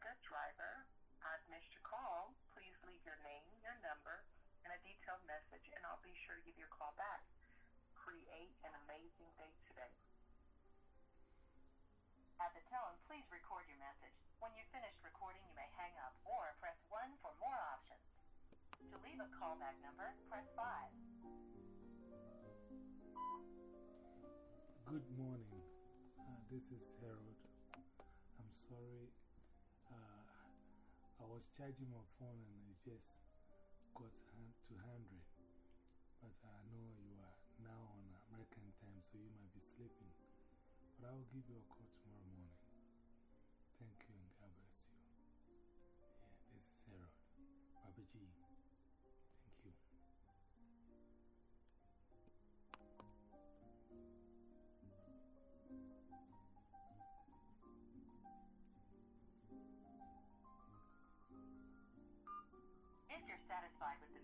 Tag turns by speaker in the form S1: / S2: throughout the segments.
S1: Tamika, driver. I've missed your call. Please leave your name, your number, and a detailed message, and I'll be sure to give you a call back. Create an amazing day today.
S2: At the tone, please record your message. When you've finished recording, you may hang up or press 1 for more options. To leave a callback number, press 5.
S3: Good morning. Uh, this is Harold. I'm sorry. Was charging my phone and it just got to 100. But I know you are now on American time, so you might be sleeping. But I will give you a call tomorrow morning. Thank you and God bless you. Yeah, this is Harold. Baba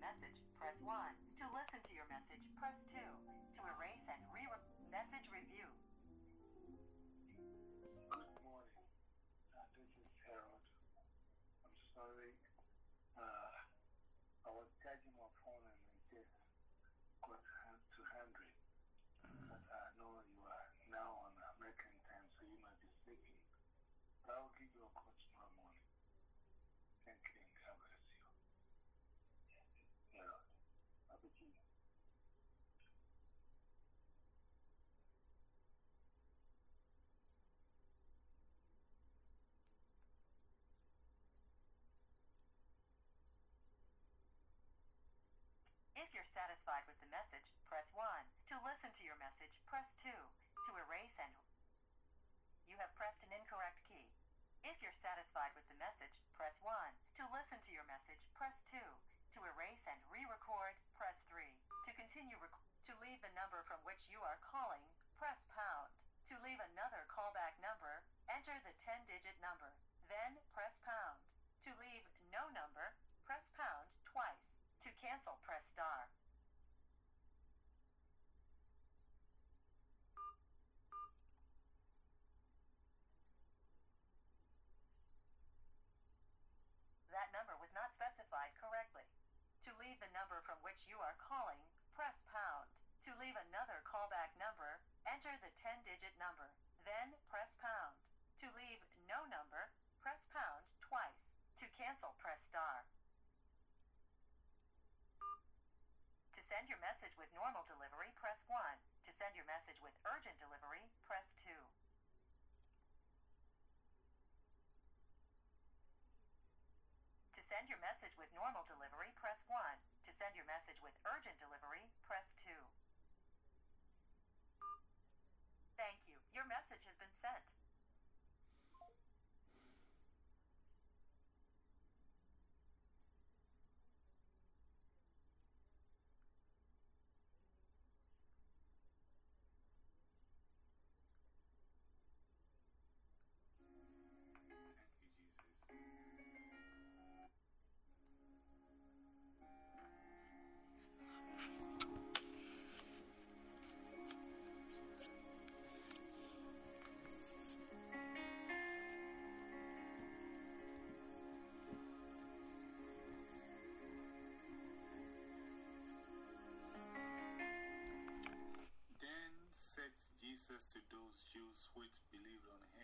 S2: message, press 1. To listen to your message, press 2. To erase and re message review.
S4: Good morning. Uh, this is Harold. I'm sorry. Uh, I was charging my phone and it just got hand to 100. But I know you are now on American time, so you might be sleeping. But I'll give you a call tomorrow morning. Thank you and God bless you. Harold. Baba G.
S2: If you're satisfied with the message, press 1. To listen to your message, press 2. To erase and you have pressed an incorrect key. If you're satisfied with the message, press 1. To listen to your message, press 2. To erase and re-record, press 3. To continue rec- to leave the number from which you are calling, press pound. To leave another callback number, enter the 10-digit number, then press pound. To leave no number, press pound twice. To cancel, press star. That number was specified correctly. To leave the number from which you are calling, press pound. To leave another callback number, enter the 10-digit number, then press pound. To leave no number, press pound twice. To cancel, press star. To send your message with normal delivery, press 1. To send your message with urgent delivery, press 2. To send your message with normal delivery, press 1. To send your message with urgent delivery, press 2.
S3: Jesus to those Jews which believed on him,